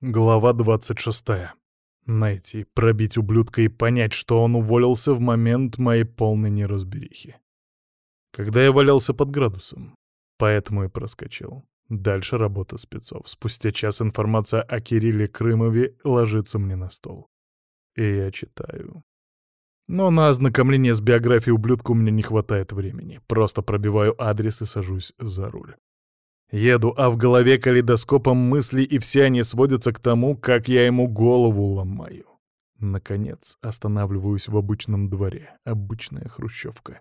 Глава 26. Найти, пробить ублюдка и понять, что он уволился в момент моей полной неразберихи. Когда я валялся под градусом. Поэтому и проскочил. Дальше работа спецов. Спустя час информация о Кирилле Крымове ложится мне на стол. И я читаю. Но на ознакомление с биографией ублюдка у меня не хватает времени. Просто пробиваю адрес и сажусь за руль. Еду, а в голове калейдоскопом мысли, и все они сводятся к тому, как я ему голову ломаю. Наконец, останавливаюсь в обычном дворе. Обычная хрущевка.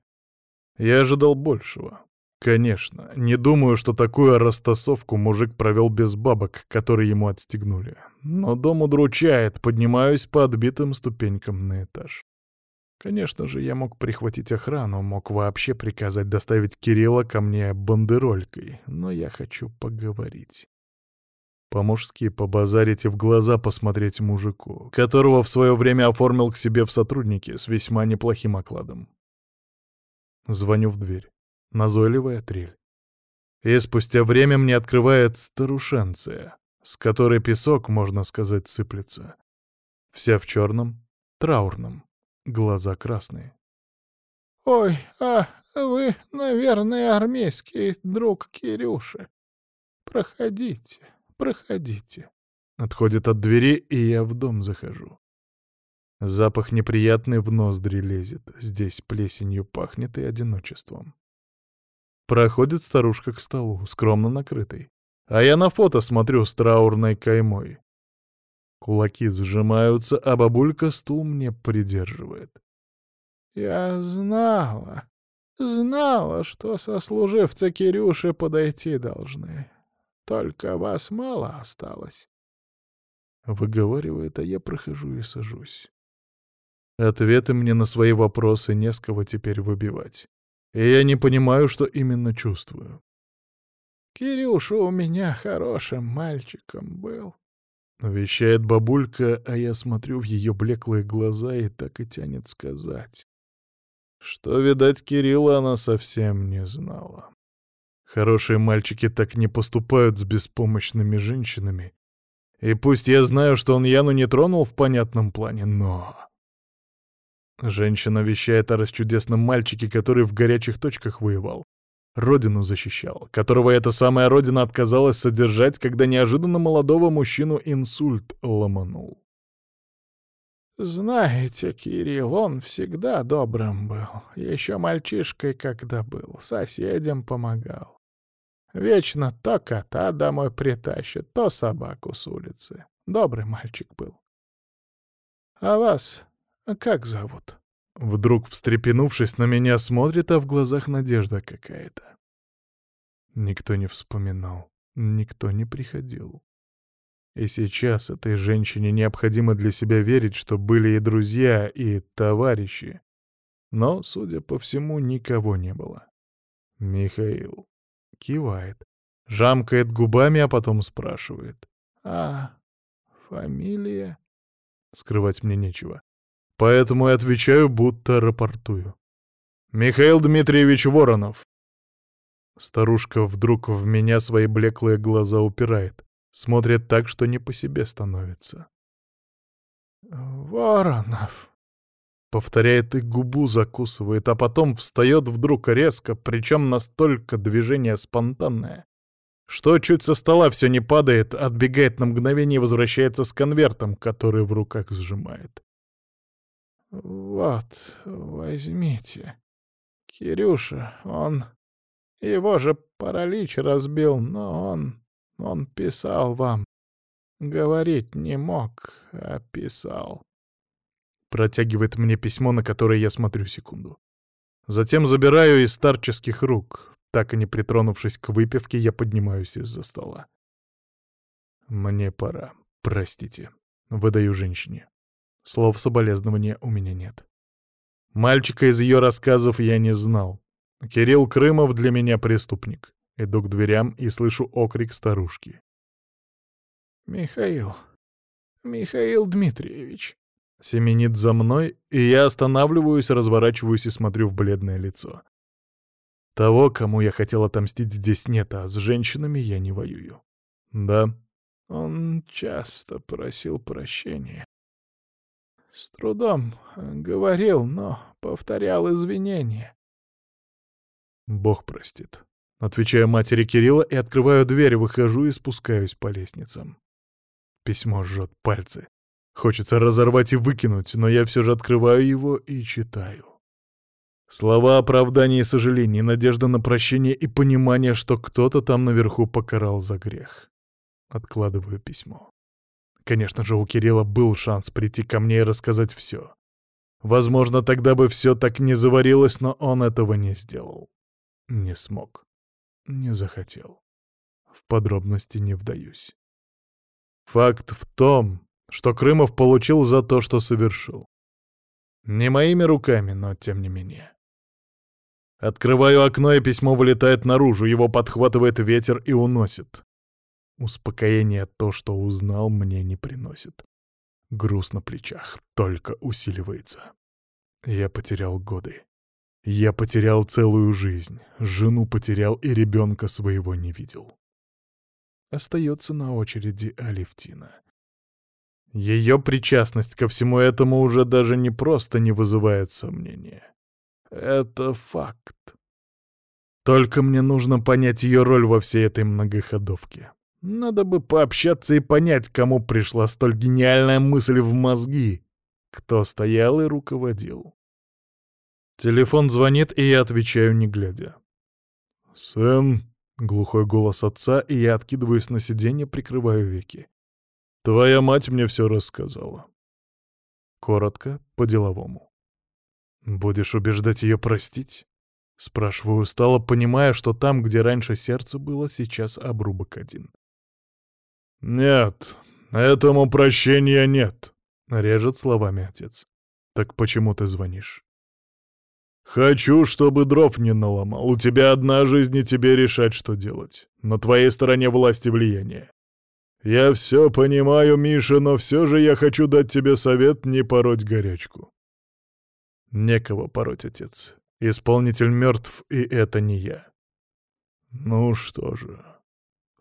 Я ожидал большего. Конечно, не думаю, что такую растасовку мужик провел без бабок, которые ему отстегнули. Но дом удручает, поднимаюсь по отбитым ступенькам на этаж. Конечно же, я мог прихватить охрану, мог вообще приказать доставить Кирилла ко мне бандеролькой, но я хочу поговорить. По-мужски побазарить и в глаза посмотреть мужику, которого в свое время оформил к себе в сотрудники с весьма неплохим окладом. Звоню в дверь. Назойливая трель. И спустя время мне открывает старушенция, с которой песок, можно сказать, сыплется. Вся в черном, траурном глаза красные. «Ой, а вы, наверное, армейский друг Кирюши. Проходите, проходите». Отходит от двери, и я в дом захожу. Запах неприятный в ноздри лезет. Здесь плесенью пахнет и одиночеством. Проходит старушка к столу, скромно накрытой. А я на фото смотрю с траурной каймой. Кулаки сжимаются, а бабулька стул мне придерживает. «Я знала, знала, что сослуживцы Кирюши подойти должны. Только вас мало осталось». Выговаривает, а я прохожу и сажусь. Ответы мне на свои вопросы не с кого теперь выбивать. И я не понимаю, что именно чувствую. «Кирюша у меня хорошим мальчиком был», Вещает бабулька, а я смотрю в ее блеклые глаза и так и тянет сказать. Что, видать, Кирилла она совсем не знала. Хорошие мальчики так не поступают с беспомощными женщинами. И пусть я знаю, что он Яну не тронул в понятном плане, но... Женщина вещает о расчудесном мальчике, который в горячих точках воевал родину защищал, которого эта самая родина отказалась содержать, когда неожиданно молодого мужчину инсульт ломанул. «Знаете, Кирилл, он всегда добрым был. Еще мальчишкой, когда был, соседям помогал. Вечно то кота домой притащит, то собаку с улицы. Добрый мальчик был. А вас как зовут?» Вдруг, встрепенувшись, на меня смотрит, а в глазах надежда какая-то. Никто не вспоминал, никто не приходил. И сейчас этой женщине необходимо для себя верить, что были и друзья, и товарищи. Но, судя по всему, никого не было. Михаил кивает, жамкает губами, а потом спрашивает. «А фамилия?» Скрывать мне нечего. Поэтому и отвечаю, будто рапортую. «Михаил Дмитриевич Воронов». Старушка вдруг в меня свои блеклые глаза упирает. Смотрит так, что не по себе становится. «Воронов», — повторяет и губу закусывает, а потом встает вдруг резко, причем настолько движение спонтанное, что чуть со стола все не падает, отбегает на мгновение и возвращается с конвертом, который в руках сжимает. «Вот, возьмите. Кирюша, он... Его же паралич разбил, но он... Он писал вам. Говорить не мог, а писал». Протягивает мне письмо, на которое я смотрю секунду. Затем забираю из старческих рук. Так и не притронувшись к выпивке, я поднимаюсь из-за стола. «Мне пора. Простите». Выдаю женщине. Слов соболезнования у меня нет. Мальчика из ее рассказов я не знал. Кирилл Крымов для меня преступник. Иду к дверям и слышу окрик старушки. «Михаил, Михаил Дмитриевич». Семенит за мной, и я останавливаюсь, разворачиваюсь и смотрю в бледное лицо. Того, кому я хотел отомстить, здесь нет, а с женщинами я не воюю. Да, Он часто просил прощения. С трудом говорил, но повторял извинения. Бог простит. Отвечаю матери Кирилла и открываю дверь, выхожу и спускаюсь по лестницам. Письмо жжет пальцы. Хочется разорвать и выкинуть, но я все же открываю его и читаю. Слова оправдания и сожалений, надежда на прощение и понимание, что кто-то там наверху покарал за грех. Откладываю письмо. Конечно же, у Кирилла был шанс прийти ко мне и рассказать все. Возможно, тогда бы все так не заварилось, но он этого не сделал. Не смог. Не захотел. В подробности не вдаюсь. Факт в том, что Крымов получил за то, что совершил. Не моими руками, но тем не менее. Открываю окно, и письмо вылетает наружу, его подхватывает ветер и уносит. Успокоение то, что узнал, мне не приносит. Груз на плечах только усиливается. Я потерял годы. Я потерял целую жизнь, жену потерял и ребенка своего не видел. Остается на очереди Алевтина. Ее причастность ко всему этому уже даже не просто не вызывает сомнения. Это факт. Только мне нужно понять ее роль во всей этой многоходовке. Надо бы пообщаться и понять, кому пришла столь гениальная мысль в мозги, кто стоял и руководил. Телефон звонит, и я отвечаю, не глядя. «Сын», — глухой голос отца, и я откидываюсь на сиденье, прикрываю веки. «Твоя мать мне все рассказала». Коротко, по-деловому. «Будешь убеждать ее простить?» Спрашиваю устало, понимая, что там, где раньше сердце было, сейчас обрубок один. «Нет, этому прощения нет», — режет словами отец. «Так почему ты звонишь?» «Хочу, чтобы дров не наломал. У тебя одна жизнь, и тебе решать, что делать. На твоей стороне власти влияние. Я все понимаю, Миша, но все же я хочу дать тебе совет не пороть горячку». «Некого пороть, отец. Исполнитель мертв, и это не я». «Ну что же,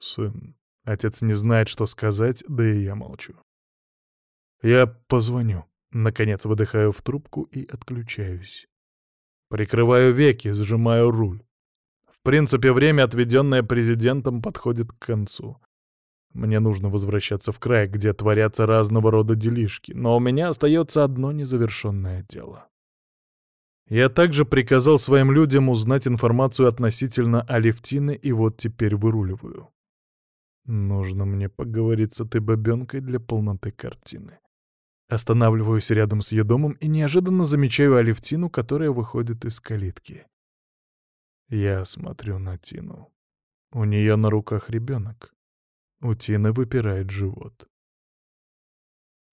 сын...» Отец не знает, что сказать, да и я молчу. Я позвоню. Наконец выдыхаю в трубку и отключаюсь. Прикрываю веки, сжимаю руль. В принципе, время, отведенное президентом, подходит к концу. Мне нужно возвращаться в край, где творятся разного рода делишки, но у меня остается одно незавершенное дело. Я также приказал своим людям узнать информацию относительно Алевтины, и вот теперь выруливаю. Нужно мне поговорить с этой бабенкой для полноты картины. Останавливаюсь рядом с ее домом и неожиданно замечаю Алевтину, которая выходит из калитки. Я смотрю на Тину. У нее на руках ребенок. У Тины выпирает живот.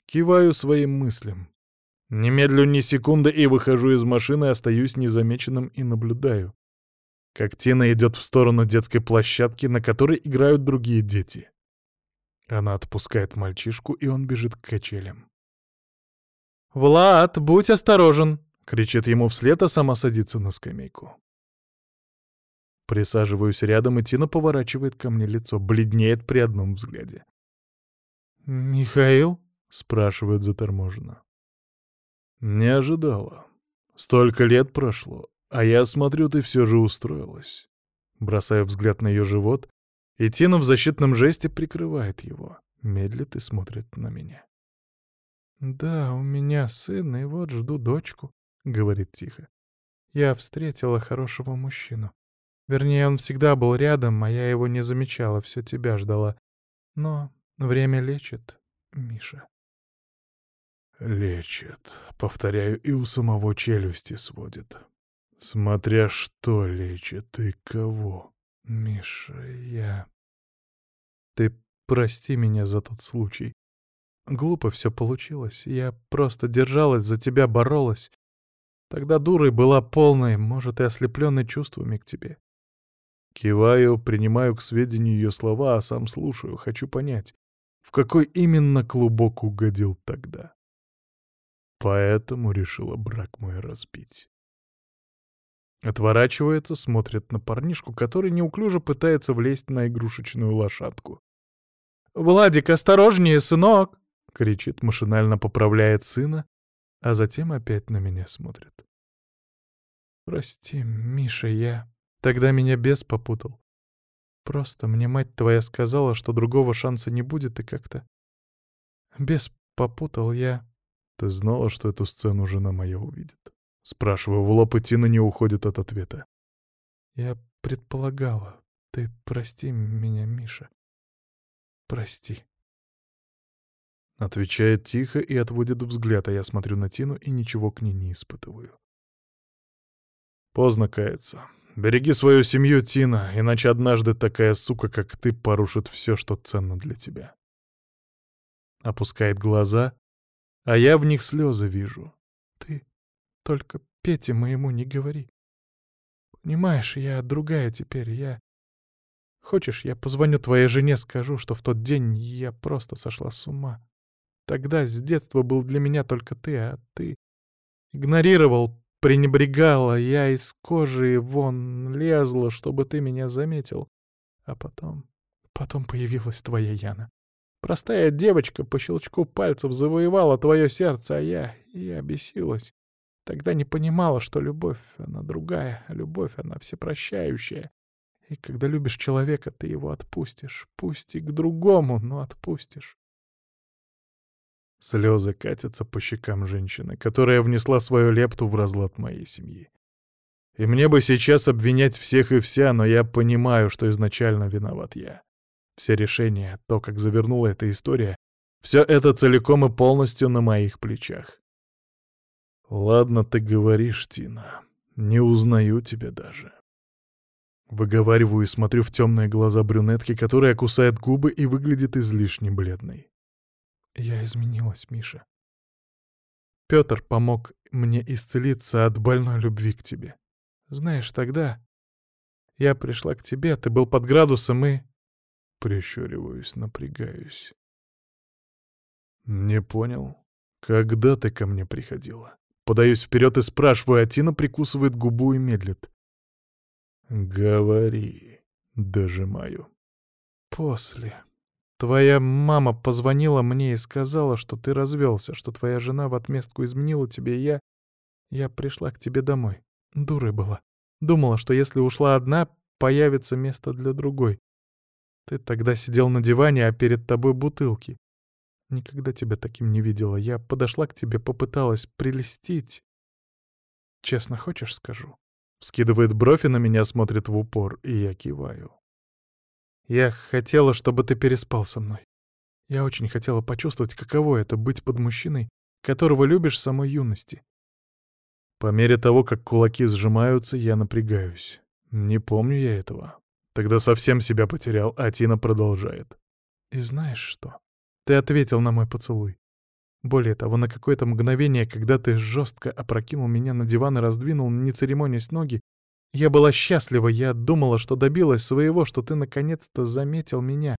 Киваю своим мыслям. Немедлю ни секунды и выхожу из машины, остаюсь незамеченным и наблюдаю, как Тина идет в сторону детской площадки, на которой играют другие дети. Она отпускает мальчишку, и он бежит к качелям. «Влад, будь осторожен!» — кричит ему вслед, а сама садится на скамейку. Присаживаюсь рядом, и Тина поворачивает ко мне лицо, бледнеет при одном взгляде. «Михаил?» — спрашивает заторможенно. «Не ожидала. Столько лет прошло, а я смотрю, ты все же устроилась. Бросаю взгляд на ее живот, и Тина в защитном жесте прикрывает его. Медлит и смотрит на меня. «Да, у меня сын, и вот жду дочку», — говорит тихо. «Я встретила хорошего мужчину. Вернее, он всегда был рядом, а я его не замечала, все тебя ждала. Но время лечит, Миша». «Лечит», — повторяю, и у самого челюсти сводит. Смотря что лечит и кого. Миша, я... Ты прости меня за тот случай. Глупо все получилось. Я просто держалась за тебя, боролась. Тогда дурой была полной, может, и ослепленной чувствами к тебе. Киваю, принимаю к сведению ее слова, а сам слушаю, хочу понять, в какой именно клубок угодил тогда. Поэтому решила брак мой разбить. Отворачивается, смотрит на парнишку, который неуклюже пытается влезть на игрушечную лошадку. «Владик, осторожнее, сынок!» — кричит, машинально поправляет сына, а затем опять на меня смотрит. «Прости, Миша, я... Тогда меня бес попутал. Просто мне мать твоя сказала, что другого шанса не будет, и как-то... Бес попутал я...» «Ты знала, что эту сцену жена моя увидит?» Спрашиваю в лоб, и Тина не уходит от ответа. «Я предполагала. Ты прости меня, Миша. Прости». Отвечает тихо и отводит взгляд, а я смотрю на Тину и ничего к ней не испытываю. Поздно каяться. Береги свою семью, Тина, иначе однажды такая сука, как ты, порушит все, что ценно для тебя. Опускает глаза, а я в них слезы вижу. Только Пете моему не говори. Понимаешь, я другая теперь, я... Хочешь, я позвоню твоей жене, скажу, что в тот день я просто сошла с ума. Тогда с детства был для меня только ты, а ты игнорировал, пренебрегал, а я из кожи вон лезла, чтобы ты меня заметил. А потом... Потом появилась твоя Яна. Простая девочка по щелчку пальцев завоевала твое сердце, а я... я бесилась. Тогда не понимала, что любовь, она другая, а любовь, она всепрощающая. И когда любишь человека, ты его отпустишь. Пусть и к другому, но отпустишь. Слезы катятся по щекам женщины, которая внесла свою лепту в разлад моей семьи. И мне бы сейчас обвинять всех и вся, но я понимаю, что изначально виноват я. Все решения, то, как завернула эта история, все это целиком и полностью на моих плечах. Ладно, ты говоришь, Тина. Не узнаю тебя даже. Выговариваю и смотрю в темные глаза брюнетки, которая кусает губы и выглядит излишне бледной. Я изменилась, Миша. Пётр помог мне исцелиться от больной любви к тебе. Знаешь, тогда я пришла к тебе, ты был под градусом и... Прищуриваюсь, напрягаюсь. Не понял, когда ты ко мне приходила? Подаюсь вперед и спрашиваю, а Тина прикусывает губу и медлит. «Говори», — дожимаю. «После», Твоя мама позвонила мне и сказала, что ты развелся, что твоя жена в отместку изменила тебе, и я... Я пришла к тебе домой. Дурой была. Думала, что если ушла одна, появится место для другой. Ты тогда сидел на диване, а перед тобой бутылки. Никогда тебя таким не видела. Я подошла к тебе, попыталась прелестить. Честно хочешь, скажу? Скидывает бровь и на меня смотрит в упор, и я киваю. Я хотела, чтобы ты переспал со мной. Я очень хотела почувствовать, каково это — быть под мужчиной, которого любишь с самой юности. По мере того, как кулаки сжимаются, я напрягаюсь. Не помню я этого. Тогда совсем себя потерял, а Тина продолжает. И знаешь что? Ты ответил на мой поцелуй. Более того, на какое-то мгновение, когда ты жестко опрокинул меня на диван и раздвинул, не церемонясь ноги, я была счастлива, я думала, что добилась своего, что ты наконец-то заметил меня.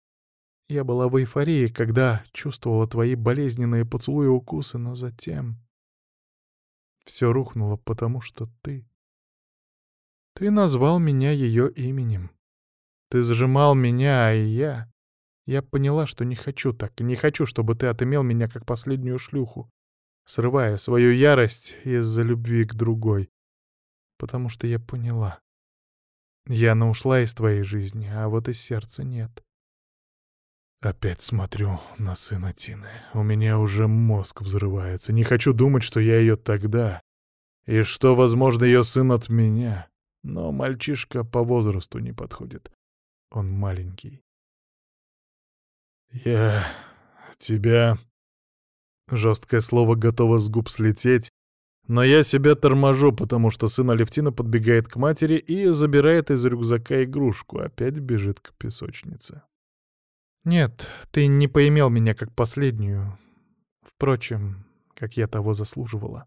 Я была в эйфории, когда чувствовала твои болезненные поцелуи и укусы, но затем... Все рухнуло, потому что ты... Ты назвал меня ее именем. Ты сжимал меня, а я... Я поняла, что не хочу так, не хочу, чтобы ты отымел меня как последнюю шлюху, срывая свою ярость из-за любви к другой потому что я поняла. Яна ушла из твоей жизни, а вот из сердца нет. Опять смотрю на сына Тины. У меня уже мозг взрывается. Не хочу думать, что я ее тогда, и что, возможно, ее сын от меня. Но мальчишка по возрасту не подходит. Он маленький. Я тебя... Жесткое слово готово с губ слететь, но я себя торможу, потому что сын Алевтина подбегает к матери и забирает из рюкзака игрушку, опять бежит к песочнице. «Нет, ты не поимел меня как последнюю. Впрочем, как я того заслуживала».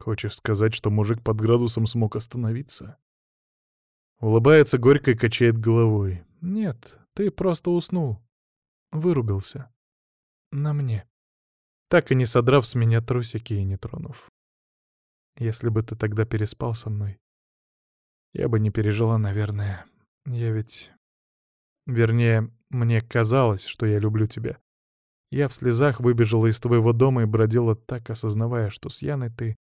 «Хочешь сказать, что мужик под градусом смог остановиться?» Улыбается горько и качает головой. «Нет, ты просто уснул. Вырубился. На мне. Так и не содрав с меня трусики и не тронув. Если бы ты тогда переспал со мной, я бы не пережила, наверное. Я ведь... Вернее, мне казалось, что я люблю тебя. Я в слезах выбежала из твоего дома и бродила так, осознавая, что с Яной ты,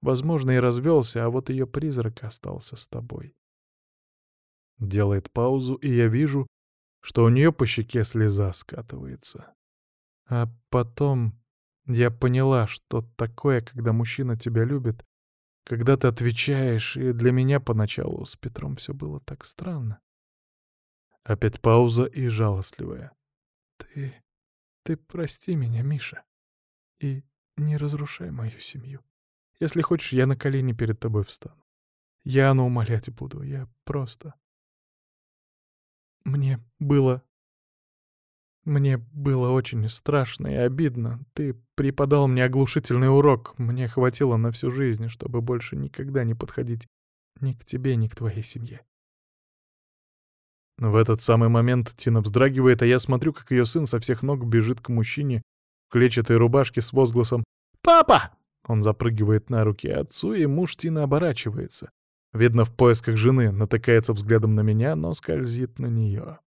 возможно, и развелся, а вот ее призрак остался с тобой. Делает паузу, и я вижу, что у нее по щеке слеза скатывается. А потом я поняла, что такое, когда мужчина тебя любит, когда ты отвечаешь, и для меня поначалу с Петром все было так странно. Опять пауза и жалостливая. Ты... ты прости меня, Миша, и не разрушай мою семью. Если хочешь, я на колени перед тобой встану. Я на умолять буду, я просто... Мне было мне было очень страшно и обидно. Ты преподал мне оглушительный урок. Мне хватило на всю жизнь, чтобы больше никогда не подходить ни к тебе, ни к твоей семье. В этот самый момент Тина вздрагивает, а я смотрю, как ее сын со всех ног бежит к мужчине в клетчатой рубашке с возгласом «Папа!». Он запрыгивает на руки отцу, и муж Тина оборачивается. Видно, в поисках жены, натыкается взглядом на меня, но скользит на нее.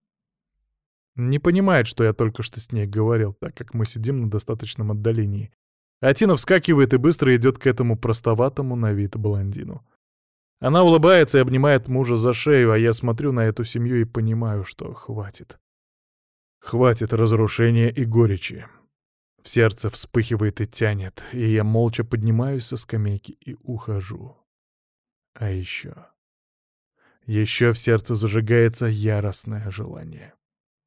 Не понимает, что я только что с ней говорил, так как мы сидим на достаточном отдалении. Атина вскакивает и быстро идет к этому простоватому на вид блондину. Она улыбается и обнимает мужа за шею, а я смотрю на эту семью и понимаю, что хватит. Хватит разрушения и горечи. В сердце вспыхивает и тянет, и я молча поднимаюсь со скамейки и ухожу. А еще... Еще в сердце зажигается яростное желание.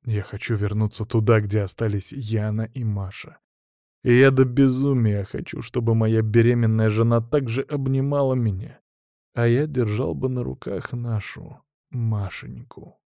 Я хочу вернуться туда, где остались Яна и Маша. И я до безумия хочу, чтобы моя беременная жена также обнимала меня, а я держал бы на руках нашу Машеньку.